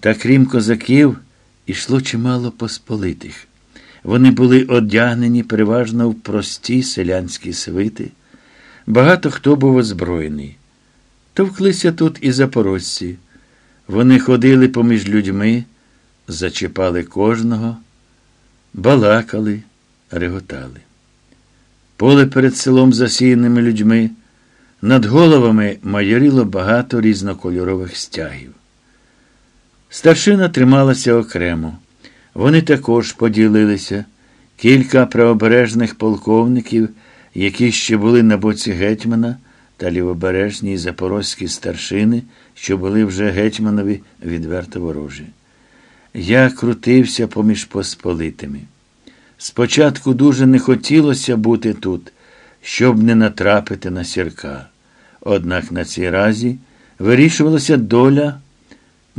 Та крім козаків, ішло чимало посполитих. Вони були одягнені переважно в прості селянські свити. Багато хто був озброєний. Товклися тут і запорожці. Вони ходили поміж людьми, зачіпали кожного, балакали, реготали. Поле перед селом засіяними людьми, над головами майоріло багато різнокольорових стягів. Старшина трималася окремо. Вони також поділилися. Кілька правобережних полковників, які ще були на боці гетьмана, та лівобережні запорозькі старшини, що були вже гетьманові відверто ворожі. Я крутився поміж посполитими. Спочатку дуже не хотілося бути тут, щоб не натрапити на сірка. Однак на цій разі вирішувалася доля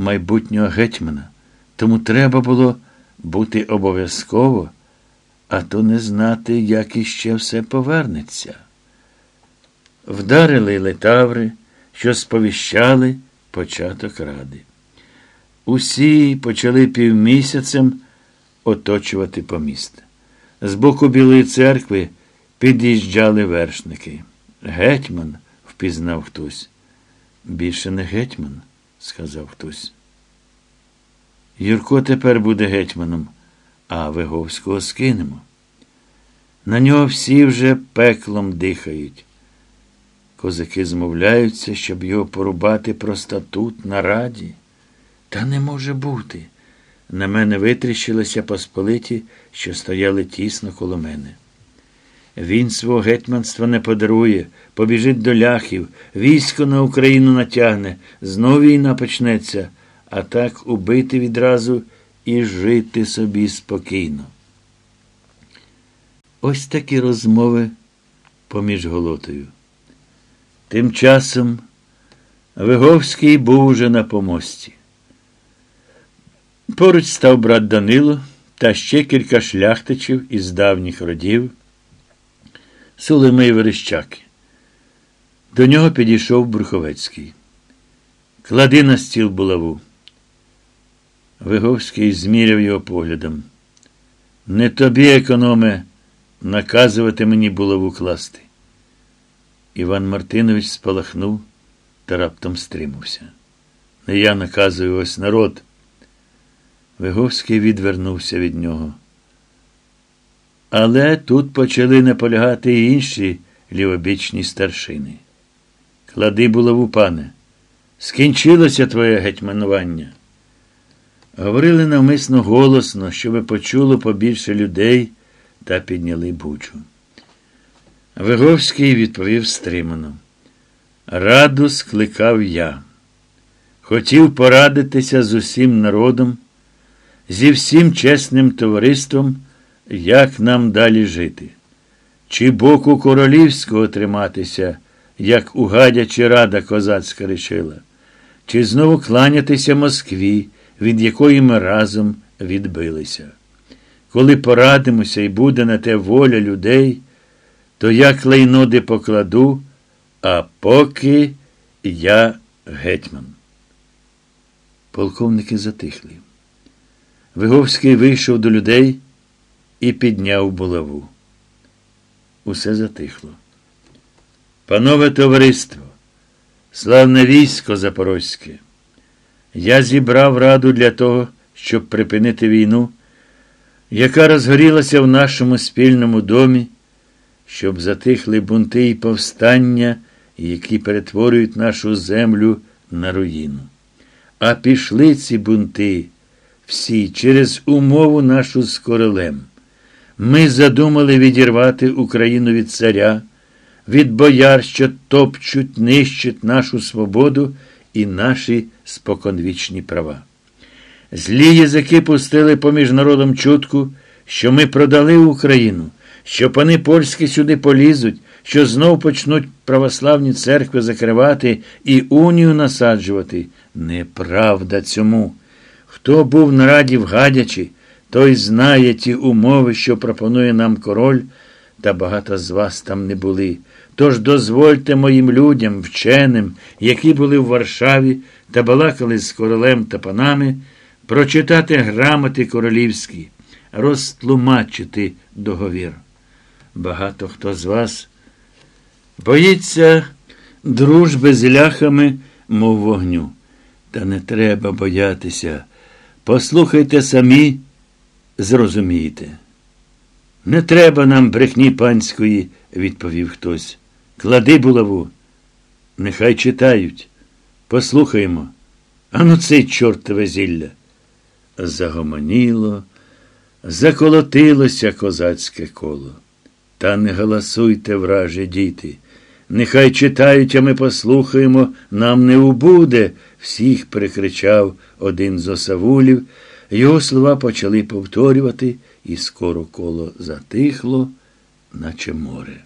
майбутнього гетьмана, тому треба було бути обов'язково, а то не знати, як іще все повернеться. Вдарили летаври, що сповіщали початок ради. Усі почали півмісяцем оточувати поміст. З боку Білої церкви під'їжджали вершники. Гетьман, впізнав хтось. Більше не гетьман, сказав хтось. Юрко тепер буде гетьманом, а Виговського скинемо. На нього всі вже пеклом дихають. Козаки змовляються, щоб його порубати просто тут, на раді. Та не може бути. На мене витріщилися посполиті, що стояли тісно коло мене. Він свого гетьманства не подарує, побіжить до ляхів, військо на Україну натягне, знов війна почнеться, а так убити відразу і жити собі спокійно. Ось такі розмови поміж голотою. Тим часом Виговський був уже на помості. Поруч став брат Данило та ще кілька шляхтичів із давніх родів, Сулими і Верещаки. До нього підійшов Бруховецький. Клади на стіл булаву. Виговський зміряв його поглядом. Не тобі, економе, наказувати мені булаву класти. Іван Мартинович спалахнув та раптом стримався. Не я наказую ось народ. Виговський відвернувся від нього. Але тут почали наполягати і інші лівобічні старшини. Клади булаву, пане, скінчилося твоє гетьманування. Говорили навмисно голосно, щоби почуло побільше людей та підняли бучу. Виговський відповів стримано. Раду скликав я. Хотів порадитися з усім народом, зі всім чесним товариством, як нам далі жити. Чи боку королівського триматися, як угадячи рада козацька рішила, чи знову кланятися Москві, від якої ми разом відбилися. Коли порадимося і буде на те воля людей, то я клейноди покладу, а поки я гетьман. Полковники затихли. Виговський вийшов до людей і підняв булаву. Усе затихло. Панове товариство, славне військо Запорозьке, я зібрав раду для того, щоб припинити війну, яка розгорілася в нашому спільному домі, щоб затихли бунти і повстання, які перетворюють нашу землю на руїну. А пішли ці бунти всі через умову нашу з королем. Ми задумали відірвати Україну від царя, від бояр, що топчуть, нищать нашу свободу і наші споконвічні права. Злі язики пустили поміж народом чутку, що ми продали Україну, що пани польські сюди полізуть, що знов почнуть православні церкви закривати і унію насаджувати. Неправда цьому. Хто був на раді в Гадячі, той знає ті умови, що пропонує нам король, та багато з вас там не були. Тож дозвольте моїм людям, вченим, які були в Варшаві, та балакали з королем та панами, прочитати грамоти королівські, розтлумачити договір. Багато хто з вас боїться дружби з ляхами, мов вогню. Та не треба боятися. Послухайте самі, зрозумієте. Не треба нам брехні панської, відповів хтось. Клади булаву. Нехай читають. Послухаємо. Ану цей чортове зілля. Загомоніло, заколотилося козацьке коло. Та не голосуйте, враже, діти. Нехай читають, а ми послухаємо, нам не убуде, всіх прикричав один з осавулів. Його слова почали повторювати, і скоро коло затихло, наче море.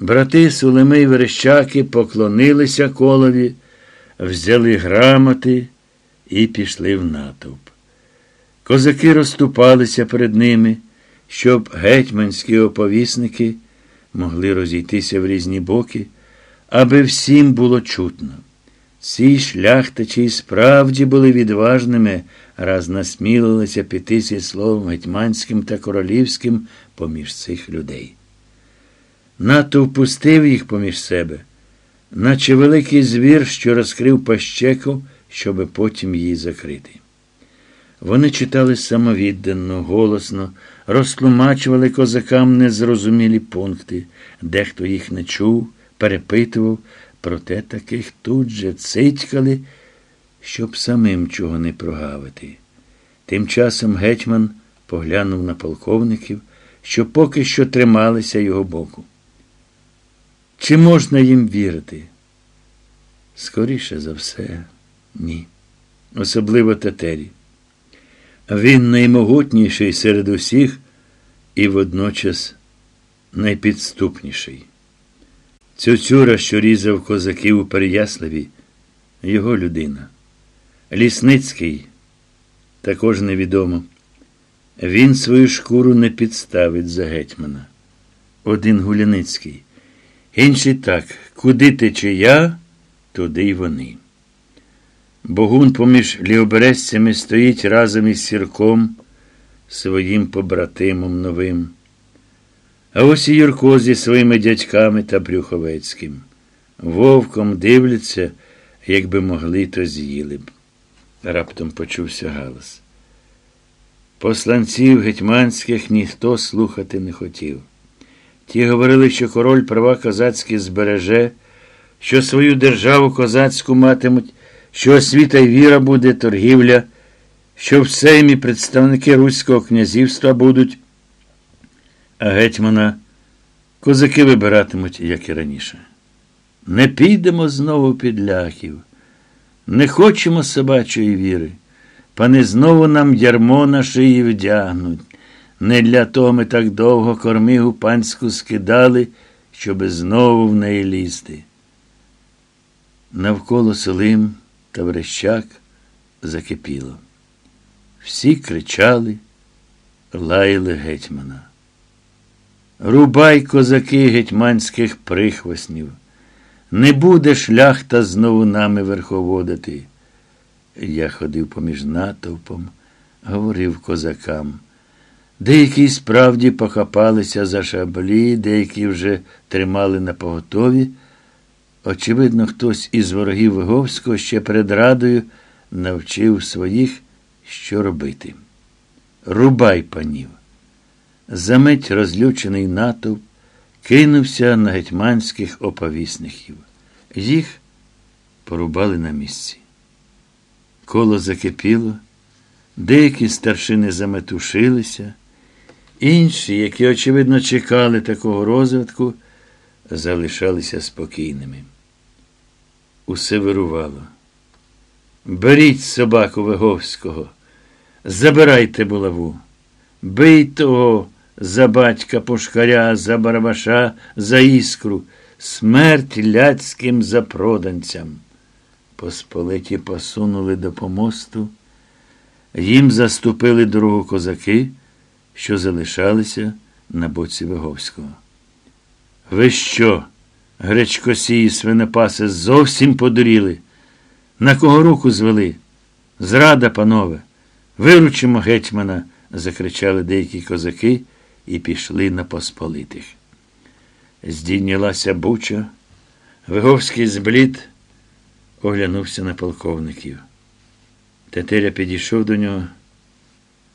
Брати Сулеми й Верещаки поклонилися колові, взяли грамоти і пішли в натовп. Козаки розступалися перед ними, щоб гетьманські оповісники могли розійтися в різні боки, аби всім було чутно. Ці шляхтичі справді були відважними, раз насмілилися піти зі словом гетьманським та королівським поміж цих людей. Нато впустив їх поміж себе, наче великий звір, що розкрив пащеку, щоби потім її закрити. Вони читали самовіддано, голосно, розтлумачували козакам незрозумілі пункти, дехто їх не чув, перепитував, проте таких тут же цитькали, щоб самим чого не прогавити. Тим часом гетьман поглянув на полковників, що поки що трималися його боку. Чи можна їм вірити? Скоріше за все, ні. Особливо Татері. Він наймогутніший серед усіх і водночас найпідступніший. Цюцюра, що різав козаків у Переяславі, його людина. Лісницький також невідомо. Він свою шкуру не підставить за гетьмана. Один Гуляницький. Інший так, куди тече я, туди й вони. Богун поміж лівобережцями стоїть разом із сірком, своїм побратимом новим. А ось і Юрко зі своїми дядьками та Брюховецьким. Вовком дивляться, якби могли, то з'їли б. Раптом почувся галас. Посланців гетьманських ніхто слухати не хотів. Ті говорили, що король права козацькі збереже, що свою державу козацьку матимуть, що освіта й віра буде, торгівля, що в сеймі представники Руського князівства будуть, а гетьмана козаки вибиратимуть, як і раніше. Не підемо знову під ляхів, не хочемо собачої віри. Пани знову нам ярмо на шиї вдягнуть. Не для того ми так довго кормігу панську скидали, щоби знову в неї лізти. Навколо Солим та Верещак закипіло. Всі кричали, лаяли гетьмана. Рубай козаки гетьманських прихвоснів. Не буде шляхта знову нами верховодити. Я ходив поміж натовпом, говорив козакам. Деякі справді похапалися за шаблі, деякі вже тримали на поготові. Очевидно, хтось із ворогів Виговського ще перед радою навчив своїх, що робити. Рубай панів. Замить розлючений натовп кинувся на гетьманських оповісників. Їх порубали на місці. Коло закипіло, деякі старшини заметушилися, інші, які, очевидно, чекали такого розвитку, залишалися спокійними. Усе вирувало. Беріть собаку Виговського, забирайте булаву, бий того за батька пошкаря, за барабаша, за іскру, смерть ляцьким запроданцям. Посполиті посунули до помосту, їм заступили дорогу козаки, що залишалися на боці Виговського. Ви що, гречкосії свинопаси, зовсім подуріли? На кого руку звели? Зрада, панове, виручимо гетьмана, закричали деякі козаки і пішли на посполитих. Здійнялася буча, Виговський зблід оглянувся на полковників. Тетеря підійшов до нього.